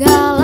galera